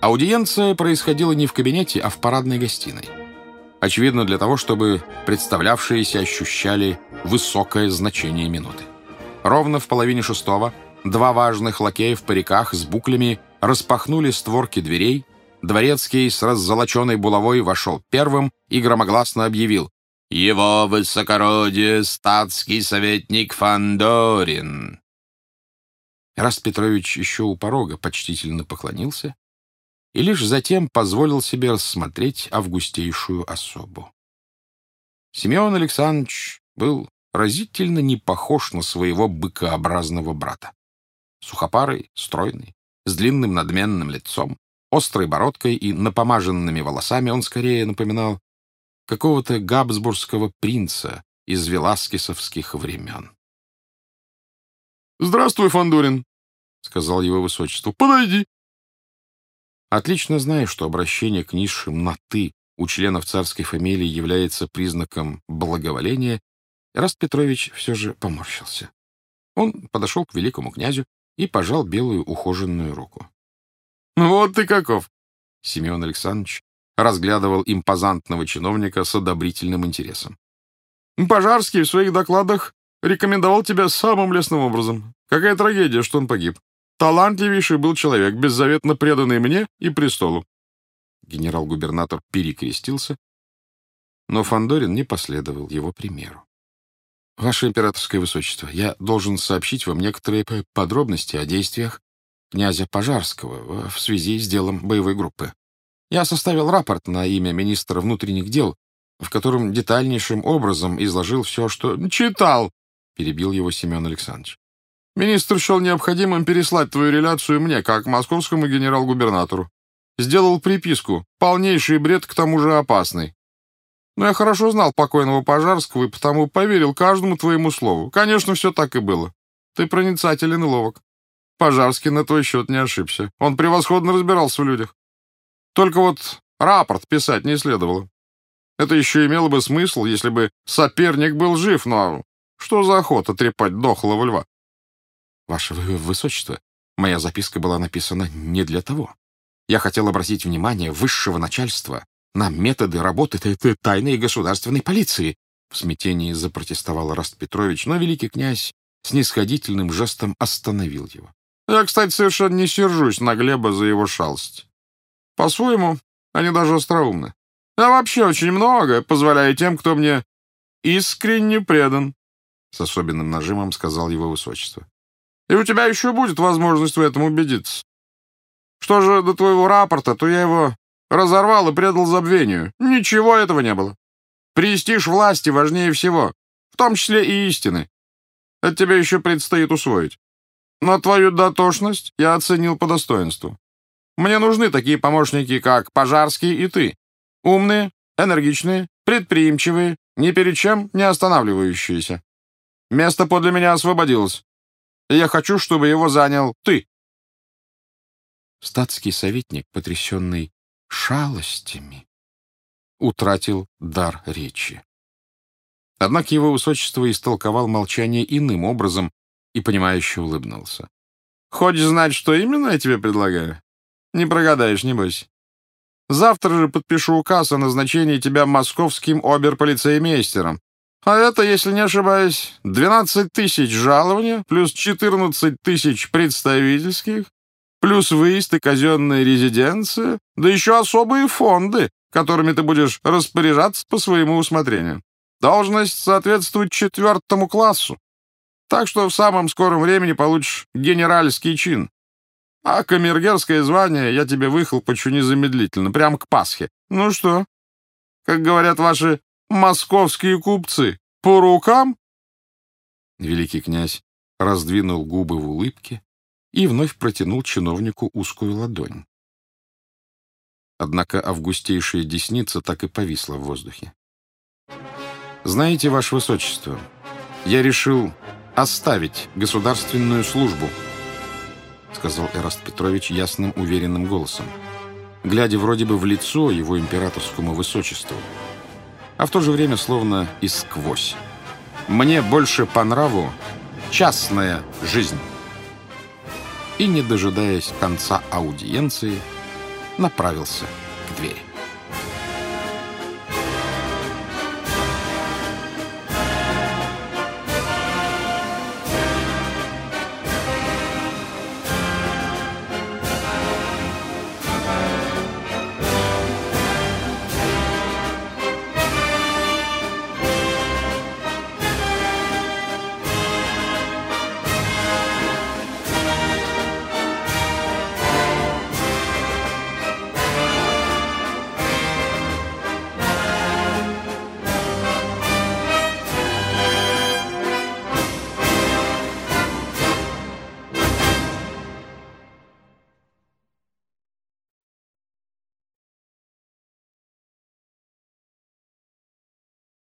Аудиенция происходила не в кабинете, а в парадной гостиной. Очевидно, для того, чтобы представлявшиеся ощущали высокое значение минуты. Ровно в половине шестого два важных лакея в париках с буклями распахнули створки дверей, Дворецкий с раззолоченной булавой вошел первым и громогласно объявил «Его высокородие статский советник Фандорин». Раст Петрович еще у порога почтительно поклонился и лишь затем позволил себе рассмотреть августейшую особу. Семен Александрович был разительно не похож на своего быкообразного брата. Сухопарый, стройный, с длинным надменным лицом, острой бородкой и напомаженными волосами он скорее напоминал какого-то габсбургского принца из веласкесовских времен. «Здравствуй, Фандорин, сказал его высочество. «Подойди!» Отлично зная, что обращение к низшим на «ты» у членов царской фамилии является признаком благоволения, Раст Петрович все же поморщился. Он подошел к великому князю и пожал белую ухоженную руку. «Вот ты каков!» Семен Александрович разглядывал импозантного чиновника с одобрительным интересом. «Пожарский в своих докладах рекомендовал тебя самым лестным образом. Какая трагедия, что он погиб. Талантливейший был человек, беззаветно преданный мне и престолу». Генерал-губернатор перекрестился, но Фандорин не последовал его примеру. «Ваше императорское высочество, я должен сообщить вам некоторые подробности о действиях князя Пожарского в связи с делом боевой группы. Я составил рапорт на имя министра внутренних дел, в котором детальнейшим образом изложил все, что... «Читал!» — перебил его Семен Александрович. «Министр счел необходимым переслать твою реляцию мне, как московскому генерал-губернатору. Сделал приписку. Полнейший бред, к тому же опасный. Но я хорошо знал покойного Пожарского и потому поверил каждому твоему слову. Конечно, все так и было. Ты проницателен и ловок. Пожарский на твой счет не ошибся. Он превосходно разбирался в людях. Только вот рапорт писать не следовало. Это еще имело бы смысл, если бы соперник был жив, но что за охота трепать дохлого льва? Ваше Высочество, моя записка была написана не для того. Я хотел обратить внимание высшего начальства на методы работы этой тайной государственной полиции. В смятении запротестовал Раст Петрович, но великий князь с нисходительным жестом остановил его. Я, кстати, совершенно не сержусь на Глеба за его шалость. По-своему, они даже остроумны. Я вообще очень много позволяю тем, кто мне искренне предан, — с особенным нажимом сказал его высочество. И у тебя еще будет возможность в этом убедиться. Что же до твоего рапорта, то я его разорвал и предал забвению. Ничего этого не было. Престиж власти важнее всего, в том числе и истины. Это тебе еще предстоит усвоить. Но твою дотошность я оценил по достоинству. Мне нужны такие помощники, как Пожарский и ты. Умные, энергичные, предприимчивые, ни перед чем не останавливающиеся. Место подле меня освободилось. И я хочу, чтобы его занял ты. Статский советник, потрясенный шалостями, утратил дар речи. Однако его высочество истолковал молчание иным образом и, понимающе улыбнулся. «Хочешь знать, что именно я тебе предлагаю? Не прогадаешь, небось. Завтра же подпишу указ о назначении тебя московским оберполицеймейстером. А это, если не ошибаюсь, 12 тысяч жалования, плюс 14 тысяч представительских, плюс выезд и казенная резиденция, да еще особые фонды, которыми ты будешь распоряжаться по своему усмотрению. Должность соответствует четвертому классу. Так что в самом скором времени получишь генеральский чин. А камергерское звание я тебе выхлопочу незамедлительно, прямо к Пасхе. Ну что, как говорят ваши московские купцы, по рукам?» Великий князь раздвинул губы в улыбке и вновь протянул чиновнику узкую ладонь. Однако августейшая десница так и повисла в воздухе. «Знаете, Ваше Высочество, я решил оставить государственную службу», сказал Эраст Петрович ясным, уверенным голосом, глядя вроде бы в лицо его императорскому высочеству, а в то же время словно и сквозь. «Мне больше по нраву частная жизнь». И, не дожидаясь конца аудиенции, направился к двери.